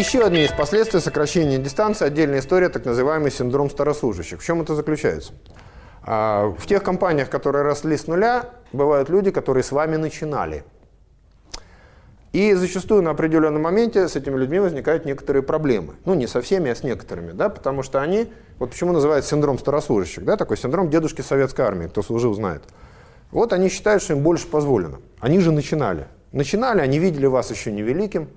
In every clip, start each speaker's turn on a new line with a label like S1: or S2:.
S1: Еще одни из последствий сокращения дистанции – отдельная история, так называемый синдром старослужащих. В чем это заключается? А, в тех компаниях, которые росли с нуля, бывают люди, которые с вами начинали. И зачастую на определенном моменте с этими людьми возникают некоторые проблемы. Ну, не со всеми, а с некоторыми, да, потому что они, вот почему называют синдром старослужащих, да, такой синдром дедушки советской армии, кто служил, знает. Вот они считают, что им больше позволено. Они же начинали. Начинали, они видели вас еще невеликим,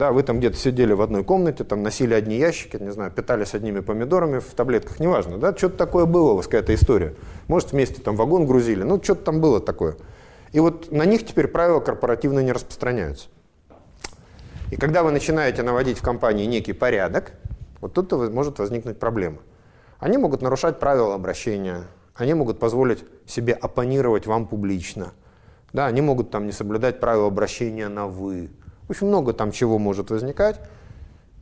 S1: да, вы там где-то сидели в одной комнате, там носили одни ящики, не знаю, питались одними помидорами в таблетках, неважно, да, что-то такое было у вас, какая-то история. Может, вместе там вагон грузили, ну, что-то там было такое. И вот на них теперь правила корпоративно не распространяются. И когда вы начинаете наводить в компании некий порядок, вот тут может возникнуть проблема. Они могут нарушать правила обращения, они могут позволить себе оппонировать вам публично. Да, они могут там не соблюдать правила обращения на «вы», общем, много там чего может возникать.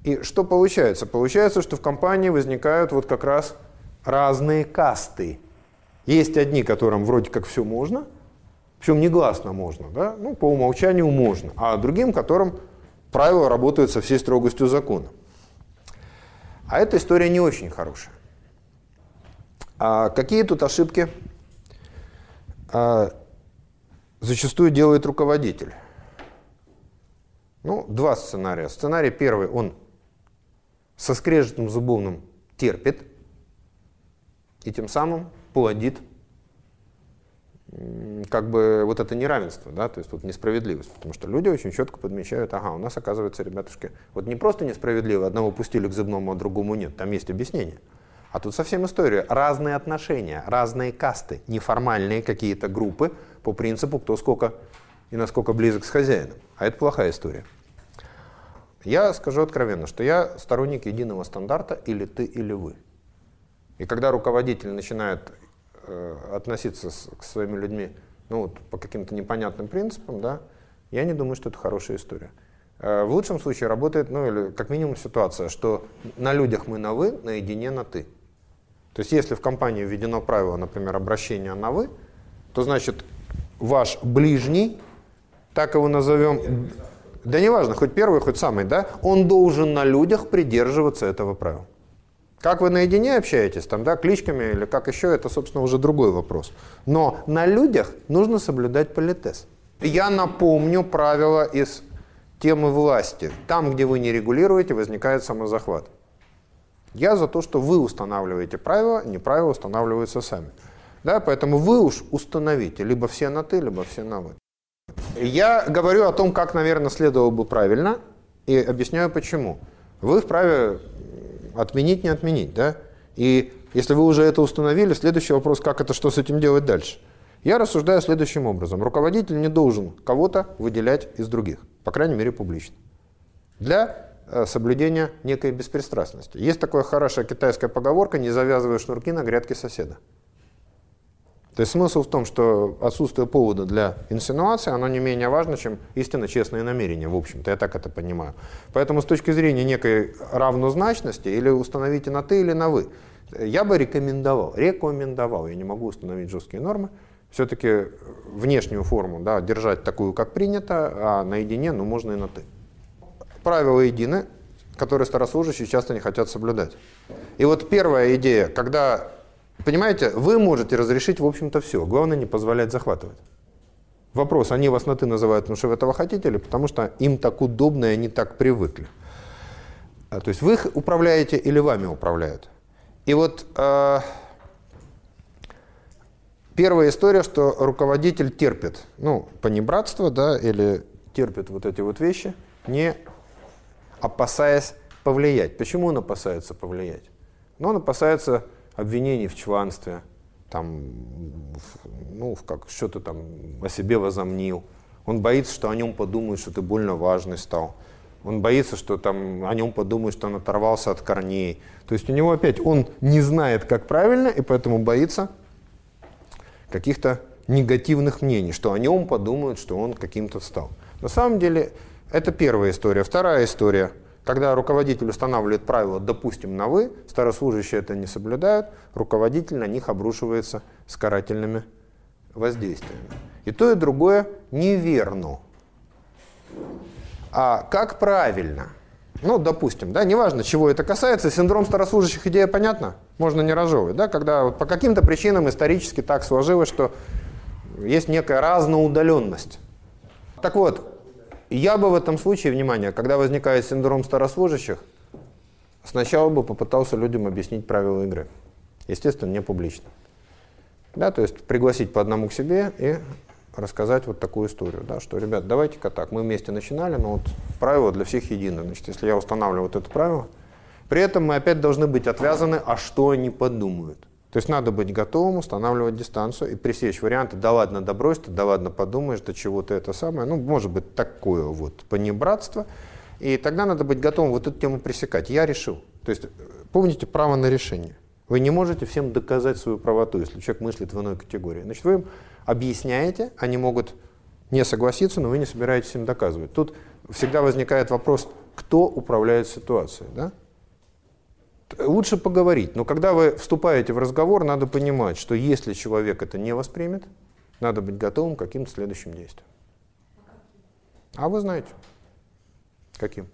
S1: И что получается? Получается, что в компании возникают вот как раз разные касты. Есть одни, которым вроде как все можно, причем негласно можно, да? ну, по умолчанию можно, а другим, которым правила работают со всей строгостью закона. А эта история не очень хорошая. А какие тут ошибки а, зачастую делает руководитель? Ну, два сценария. Сценарий первый, он со скрежетом зубовным терпит и тем самым плодит как бы вот это неравенство, да, то есть вот несправедливость, потому что люди очень четко подмечают, ага, у нас оказывается, ребятушки, вот не просто несправедливо, одного пустили к зубному, а другому нет, там есть объяснение. А тут совсем история, разные отношения, разные касты, неформальные какие-то группы по принципу, кто сколько и насколько близок с хозяином. А это плохая история. Я скажу откровенно, что я сторонник единого стандарта или ты, или вы. И когда руководитель начинает э, относиться с, к своими людьми ну, вот, по каким-то непонятным принципам, да, я не думаю, что это хорошая история. Э, в лучшем случае работает, ну или как минимум ситуация, что на людях мы на вы, наедине на ты. То есть если в компании введено правило, например, обращения на вы, то значит ваш ближний так его назовем, да неважно, хоть первый, хоть самый, да, он должен на людях придерживаться этого правила. Как вы наедине общаетесь, там, да, кличками или как еще, это, собственно, уже другой вопрос. Но на людях нужно соблюдать политез. Я напомню правила из темы власти. Там, где вы не регулируете, возникает самозахват. Я за то, что вы устанавливаете правила, не правила устанавливаются сами. Да, поэтому вы уж установите либо все на «ты», либо все на «вы». Я говорю о том, как, наверное, следовало бы правильно, и объясняю почему. Вы вправе отменить, не отменить, да? И если вы уже это установили, следующий вопрос, как это, что с этим делать дальше? Я рассуждаю следующим образом. Руководитель не должен кого-то выделять из других, по крайней мере, публично. Для э, соблюдения некой беспристрастности. Есть такая хорошая китайская поговорка «не завязывай шнурки на грядке соседа». То есть смысл в том, что отсутствие повода для инсинуации, оно не менее важно, чем истинно честные намерения, в общем-то, я так это понимаю. Поэтому с точки зрения некой равнозначности, или установите на «ты» или на «вы», я бы рекомендовал, рекомендовал, я не могу установить жесткие нормы, все-таки внешнюю форму да, держать такую, как принято, а наедине, ну, можно и на «ты». Правила едины, которые старослужащие часто не хотят соблюдать. И вот первая идея, когда Понимаете, вы можете разрешить, в общем-то, все. Главное, не позволять захватывать. Вопрос, они вас на «ты» называют, потому что вы этого хотите, или потому что им так удобно, и они так привыкли. А, то есть вы их управляете или вами управляют. И вот э, первая история, что руководитель терпит, ну, понебратство, да, или терпит вот эти вот вещи, не опасаясь повлиять. Почему он опасается повлиять? Ну, он опасается обвинений в чванстве, там, ну, как что ты там о себе возомнил. Он боится, что о нем подумают, что ты больно важный стал. Он боится, что там о нем подумают, что он оторвался от корней. То есть у него опять, он не знает, как правильно, и поэтому боится каких-то негативных мнений, что о нем подумают, что он каким-то стал. На самом деле, это первая история. Вторая история – когда руководитель устанавливает правила, допустим, на «вы», старослужащие это не соблюдают, руководитель на них обрушивается с карательными воздействиями. И то, и другое неверно. А как правильно? Ну, допустим, да, неважно, чего это касается, синдром старослужащих идея понятна, можно не разжевывать, да, когда вот по каким-то причинам исторически так сложилось, что есть некая разноудаленность. Так вот, я бы в этом случае, внимание, когда возникает синдром старослужащих, сначала бы попытался людям объяснить правила игры. Естественно, не публично. Да, то есть пригласить по одному к себе и рассказать вот такую историю, да, что, ребят, давайте-ка так, мы вместе начинали, но вот правило для всех единое. Значит, если я устанавливаю вот это правило, при этом мы опять должны быть отвязаны, а что они подумают. То есть надо быть готовым устанавливать дистанцию и пресечь варианты, да ладно, да брось ты, да ладно, подумаешь, да чего ты это самое. Ну, может быть, такое вот понебратство. И тогда надо быть готовым вот эту тему пресекать. Я решил. То есть помните право на решение. Вы не можете всем доказать свою правоту, если человек мыслит в иной категории. Значит, вы им объясняете, они могут не согласиться, но вы не собираетесь им доказывать. Тут всегда возникает вопрос, кто управляет ситуацией. Да? Лучше поговорить, но когда вы вступаете в разговор, надо понимать, что если человек это не воспримет, надо быть готовым к каким-то следующим действиям. А вы знаете, каким?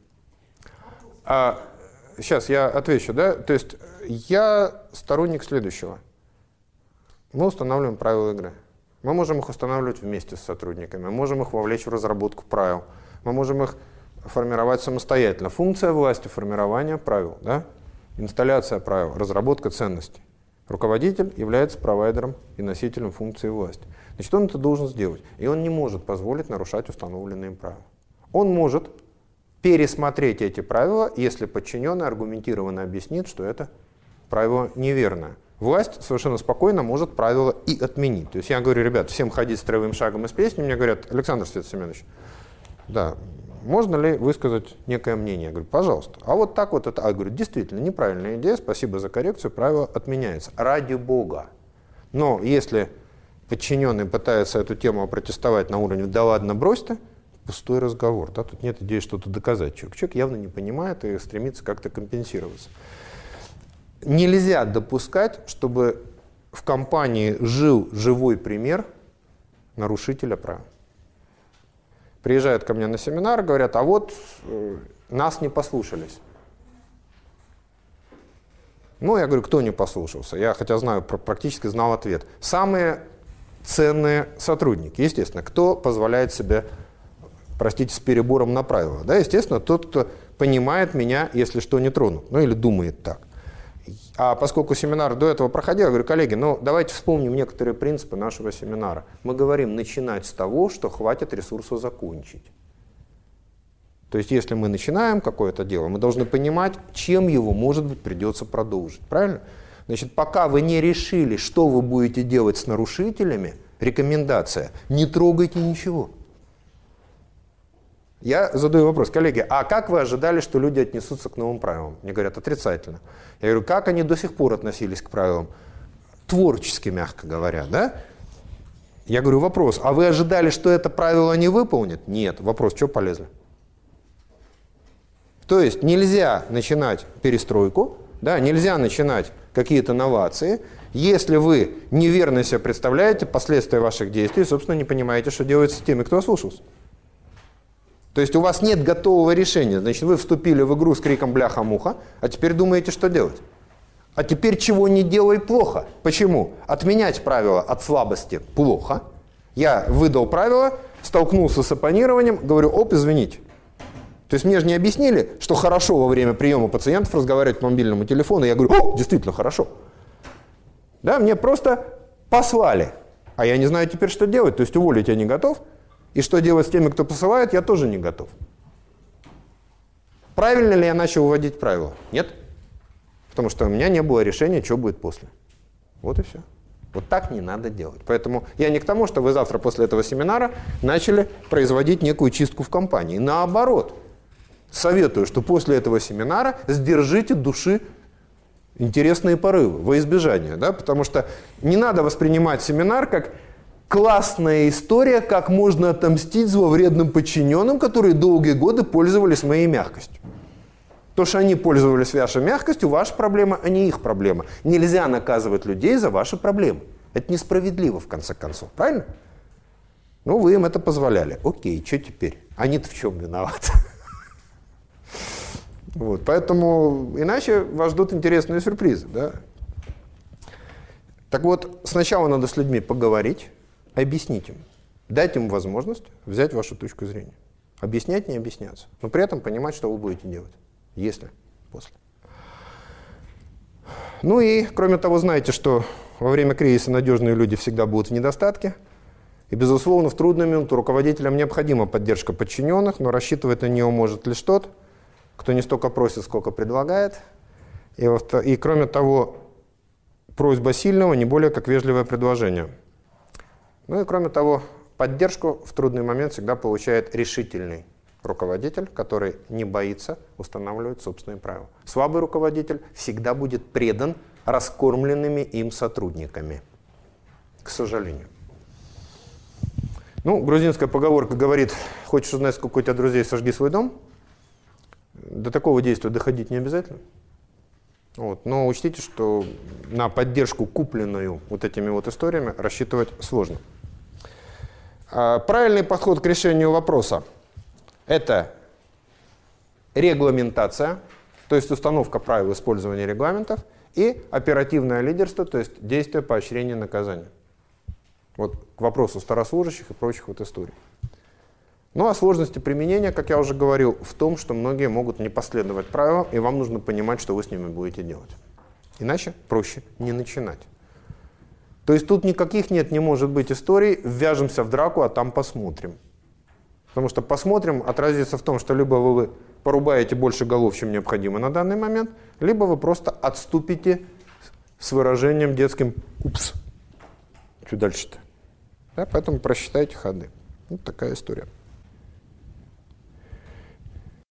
S1: А, сейчас я отвечу, да? То есть я сторонник следующего. Мы устанавливаем правила игры. Мы можем их устанавливать вместе с сотрудниками, мы можем их вовлечь в разработку правил, мы можем их формировать самостоятельно. Функция власти – формирование правил, да? Инсталляция правил, разработка ценностей. Руководитель является провайдером и носителем функции власти. Значит, он это должен сделать. И он не может позволить нарушать установленные правила. Он может пересмотреть эти правила, если подчиненный аргументированно объяснит, что это правило неверное. Власть совершенно спокойно может правило и отменить. То есть я говорю, ребят, всем ходить строевым шагом из песни, мне говорят, Александр Святосеменович, да, можно ли высказать некое мнение? Я говорю, пожалуйста. А вот так вот это, а я говорю, действительно, неправильная идея, спасибо за коррекцию, правило отменяется. Ради Бога. Но если подчиненный пытается эту тему протестовать на уровне «да ладно, брось ты», пустой разговор. Да? Тут нет идеи что-то доказать. Человек, человек явно не понимает и стремится как-то компенсироваться. Нельзя допускать, чтобы в компании жил живой пример нарушителя прав приезжают ко мне на семинар, говорят, а вот э, нас не послушались. Ну, я говорю, кто не послушался? Я, хотя знаю, практически знал ответ. Самые ценные сотрудники, естественно. Кто позволяет себе, простите, с перебором на правила? Да, естественно, тот, кто понимает меня, если что, не тронут. Ну, или думает так. А поскольку семинар до этого проходил, я говорю, коллеги, ну давайте вспомним некоторые принципы нашего семинара. Мы говорим начинать с того, что хватит ресурса закончить. То есть если мы начинаем какое-то дело, мы должны понимать, чем его, может быть, придется продолжить. Правильно? Значит, пока вы не решили, что вы будете делать с нарушителями, рекомендация, не трогайте ничего. Я задаю вопрос, коллеги, а как вы ожидали, что люди отнесутся к новым правилам? Мне говорят, отрицательно. Я говорю, как они до сих пор относились к правилам? Творчески, мягко говоря, да? Я говорю, вопрос, а вы ожидали, что это правило не выполнит? Нет. Вопрос, что полезно? То есть нельзя начинать перестройку, да, нельзя начинать какие-то новации, если вы неверно себе представляете последствия ваших действий, собственно, не понимаете, что делать с теми, кто ослушался. То есть у вас нет готового решения. Значит, вы вступили в игру с криком «бляха-муха», а теперь думаете, что делать. А теперь чего не делай плохо. Почему? Отменять правила от слабости плохо. Я выдал правила, столкнулся с оппонированием, говорю, оп, извините. То есть мне же не объяснили, что хорошо во время приема пациентов разговаривать по мобильному телефону. Я говорю, о, действительно хорошо. Да, мне просто послали. А я не знаю теперь, что делать. То есть уволить я не готов. И что делать с теми, кто посылает, я тоже не готов. Правильно ли я начал вводить правила? Нет. Потому что у меня не было решения, что будет после. Вот и все. Вот так не надо делать. Поэтому я не к тому, что вы завтра после этого семинара начали производить некую чистку в компании. Наоборот, советую, что после этого семинара сдержите души интересные порывы во избежание. Да? Потому что не надо воспринимать семинар как классная история, как можно отомстить зловредным подчиненным, которые долгие годы пользовались моей мягкостью. То, что они пользовались вашей мягкостью, ваша проблема, а не их проблема. Нельзя наказывать людей за ваши проблемы. Это несправедливо, в конце концов. Правильно? Ну, вы им это позволяли. Окей, что теперь? Они-то в чем виноваты? Вот, поэтому иначе вас ждут интересные сюрпризы. Да? Так вот, сначала надо с людьми поговорить, объяснить им, дать им возможность взять вашу точку зрения. Объяснять, не объясняться, но при этом понимать, что вы будете делать, если после. Ну и, кроме того, знаете, что во время кризиса надежные люди всегда будут в недостатке. И, безусловно, в трудную минуту руководителям необходима поддержка подчиненных, но рассчитывать на нее может лишь тот, кто не столько просит, сколько предлагает. И, и кроме того, просьба сильного не более как вежливое предложение. Ну и кроме того, поддержку в трудный момент всегда получает решительный руководитель, который не боится устанавливать собственные правила. Слабый руководитель всегда будет предан раскормленными им сотрудниками. К сожалению. Ну, грузинская поговорка говорит, хочешь узнать, сколько у тебя друзей, сожги свой дом. До такого действия доходить не обязательно. Вот. Но учтите, что на поддержку, купленную вот этими вот историями, рассчитывать сложно. А, правильный подход к решению вопроса – это регламентация, то есть установка правил использования регламентов, и оперативное лидерство, то есть действие поощрения наказания. Вот к вопросу старослужащих и прочих вот историй. Ну а сложности применения, как я уже говорил, в том, что многие могут не последовать правилам, и вам нужно понимать, что вы с ними будете делать. Иначе проще не начинать. То есть тут никаких нет, не может быть историй, ввяжемся в драку, а там посмотрим. Потому что посмотрим отразится в том, что либо вы порубаете больше голов, чем необходимо на данный момент, либо вы просто отступите с выражением детским «упс». Что дальше-то? Да, поэтому просчитайте ходы. Вот такая история.